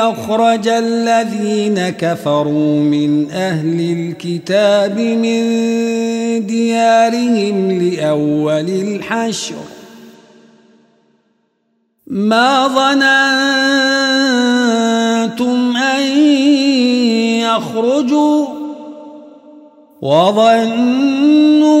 أخرج الذين كفروا من أهل الكتاب من ديارهم لأول الحشر. ما ظننتم أن يخرجوا وظنوا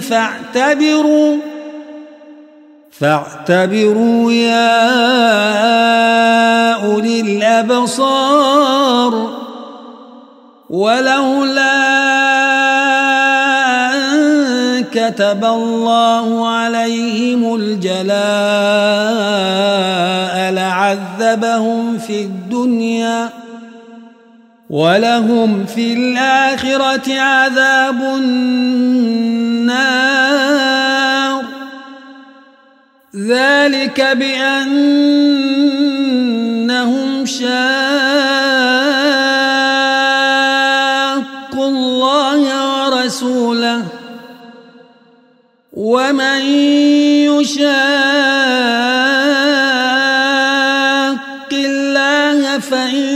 فاعتبروا فاعتبروا يا أولي الأبصار. ولولا أن كتب الله عليهم الجلاء لعذبهم في الدنيا. ولهم في الآخرة عذاب النار. ذلك بأنهم شاقوا الله ورسوله. ومن يشاق الله فإن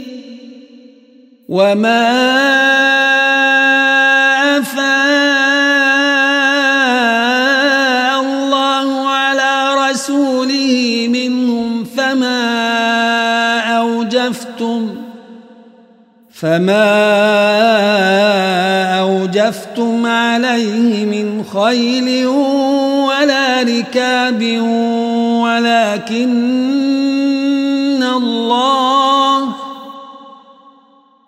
وما أفاء الله على رسوله منهم فما أوجفتم فما أوجفتم عليه من خيل ولا ركاب ولكن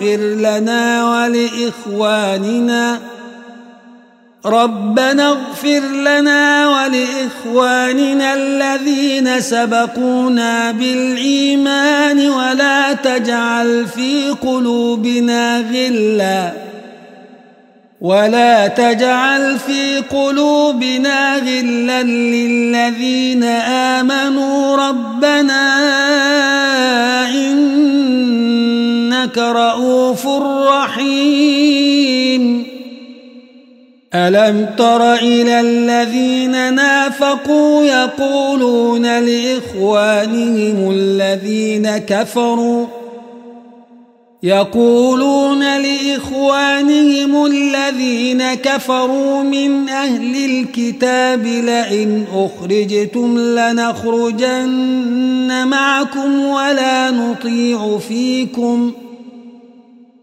اغفر لنا ولإخواننا. ربنا اغفر لنا ولإخواننا الذين سبقونا بالإيمان ولا تجعل في قلوبنا غلا. ولا تجعل في قلوبنا غلا للذين آمنوا. ربنا إنك رؤوف رحيم. ألم تر إلى الذين نافقوا يقولون لإخوانهم الذين كفروا يقولون لإخوانهم الذين كفروا من أهل الكتاب لئن أخرجتم لنخرجن معكم ولا نطيع فيكم ۖ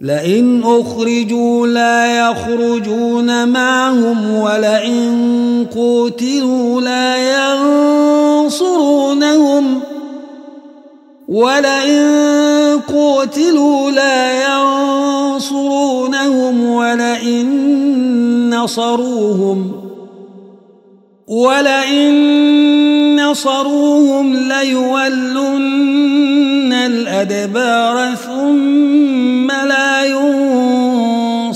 لئن أخرجوا لا يخرجون معهم ولئن قوتلوا لا ينصرونهم ولئن قوتلوا لا ينصرونهم ولئن نصروهم ولئن نصروهم ليولن الأدبار ثم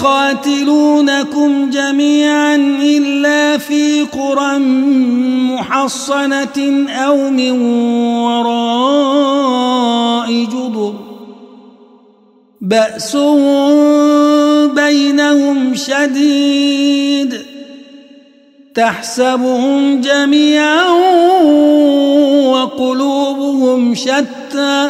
يقاتلونكم جميعا إلا في قرى محصنة أو من وراء جدر. بأسهم بينهم شديد. تحسبهم جميعا وقلوبهم شتى.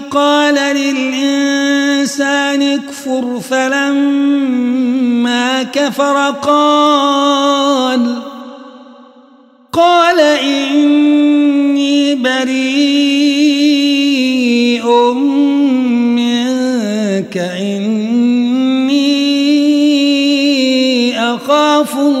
قال للإنسان اكفر فلما كفر قال قال إني بريء منك إني يخافوا الله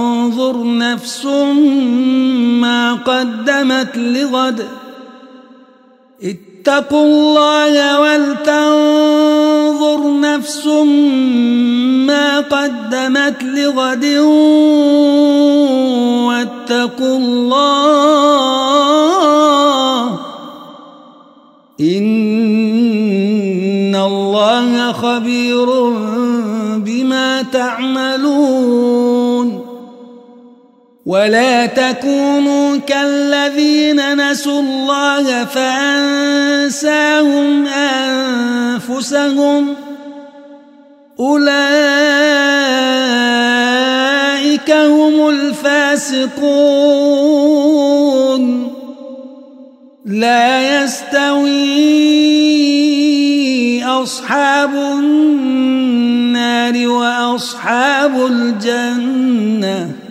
نفس ما قدمت لغد. اتقوا الله ولتنظر نفس ما قدمت لغد. واتقوا الله. إن الله خبير ولا تكونوا كالذين نسوا الله فأنساهم أنفسهم أولئك هم الفاسقون لا يستوي أصحاب النار وأصحاب الجنة